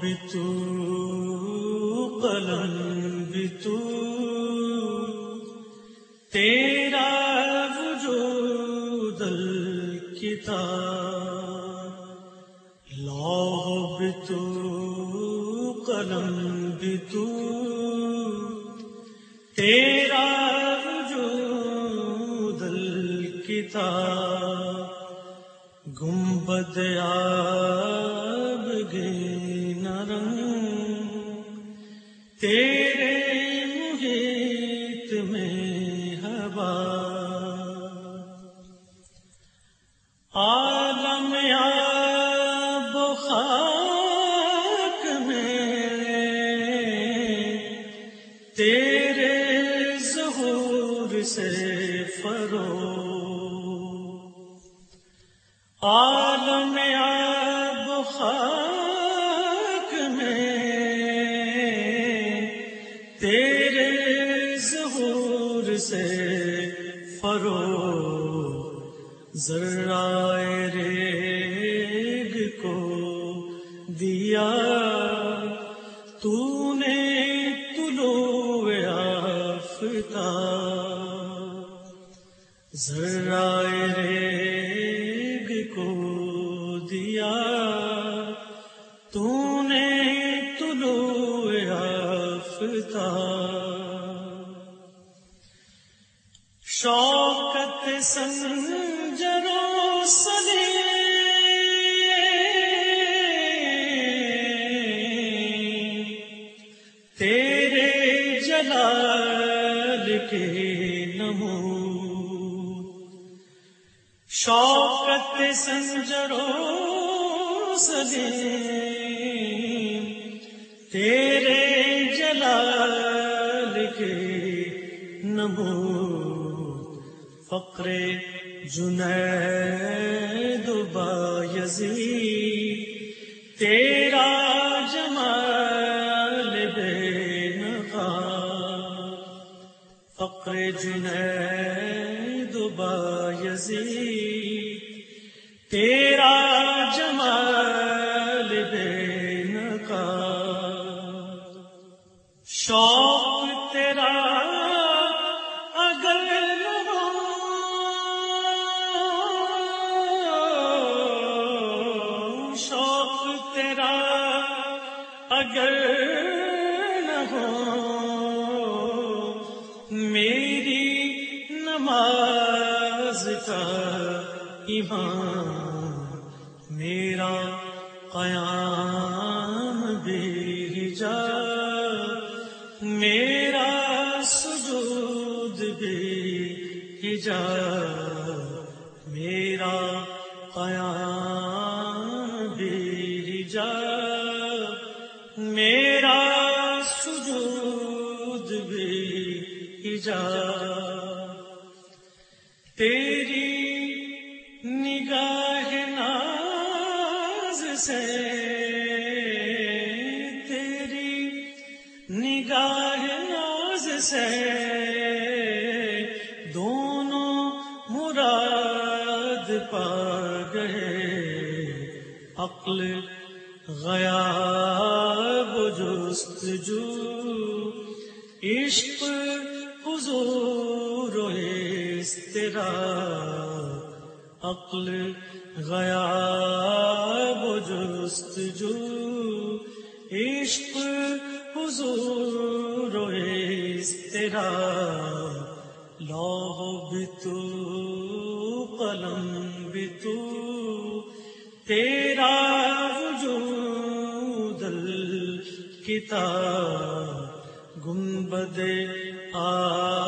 بھی تو قلم بھی تو تیرا وجود الکتاب لوح بھی تو قلم بھی تو تیرا وجود الکتاب گنبد آب سے فرو عالم آب خاک میں، تیرے ظہور سے فرو۔ ذرائے ریگ کو دیا، تو نے تلو آفتاب ذرائے ریگ کو دیا۔ تو نے تلو آفتاب شوقت سنجرو تیرے جلال کے نمو شوقت سنجرو سلی تیرے جلال کے نمو فقر جنید بایزی تیرا جمال بے نقاب، فقر جنید بایزی تیرا جمال بے نقاب۔ شوق تیرا اگر نہ ہو شوق تیرا اگر ایمان میرا قیام بھی جا میرا سجود بھی جا میرا قیام بھی جا میرا سجود بھی جا سے تیری نگاہ ناز سے دونوں مراد پا گئے عقل، غیاب، جستجو، عشق، حضور و استرا عقل غیاب جستجو، عشق حضور و استرا لوح بھی تو قلم بھی تو تیرا وجود الکتاب، گنبد آب